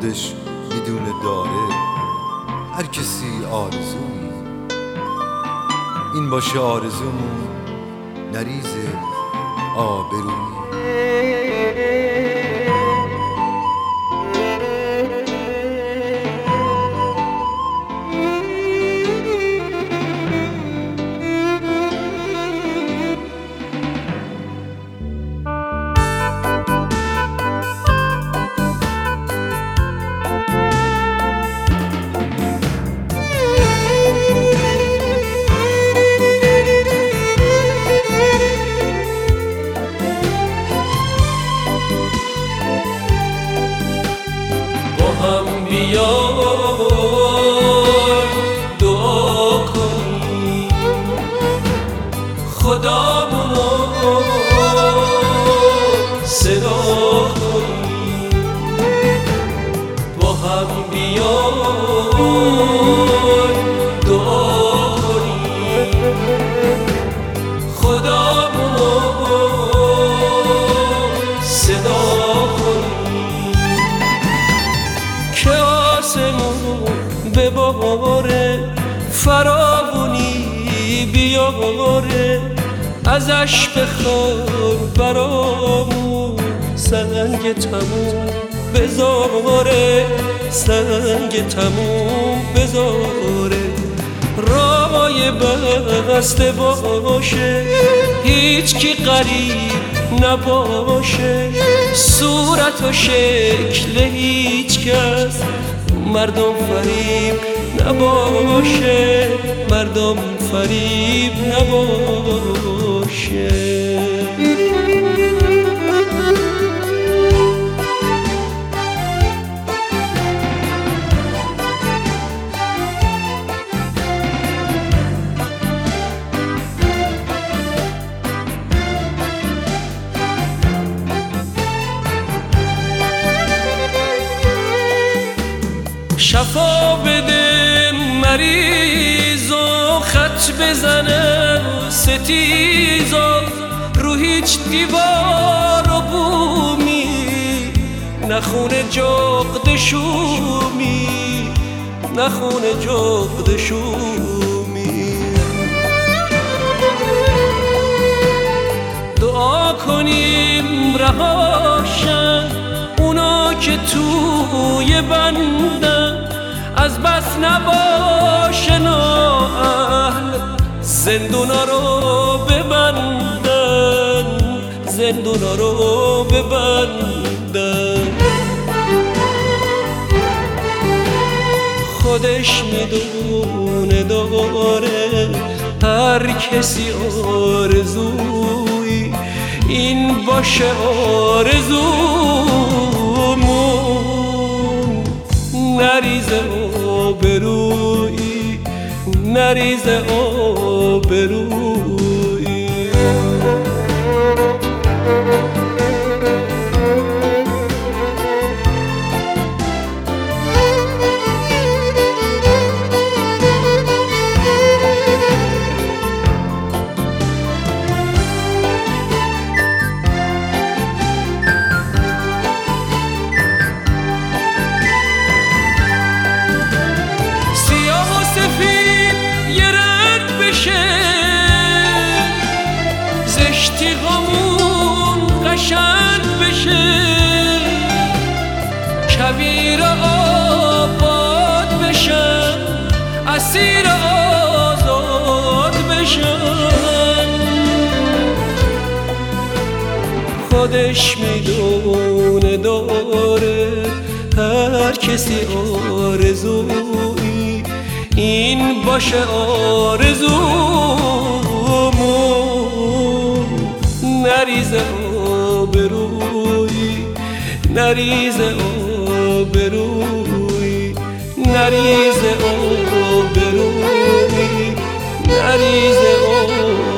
خودش می‌دونه داره هر کسی آرزویی. این باشه آرزومون نریز آبرویی هم بیا دعا خدا فراونی بیاره ازش بخوار برامون. سنگ تموم بذاره سنگ تموم بذاره رای بسته باشه هیچ کی قریب نباشه. صورت و شکل هیچ کس مردم فریب نباشه. مردم فریب نباشه. شفا بده مریض خط بزنه ستیزا رو هیچ دیوار و بومی نخونه جغد شومی نخونه جغد شومی. دعا کنیم رهاشن اونا که توی بندن از بس نباشه زندونا رو ببندن. زندونا رو ببندن. خودش می‌دونه داره هر کسی آرزوی این باشه آرزومون. نریز آبروی نریز آبروی Perú. کبیر آباد بشن اسیر آزاد بشن خودش می‌دونه داره هر کسی آرزویی این باشه آرزومون. نریز آبروی نریز آبروی نریز آبروی نریز آبروی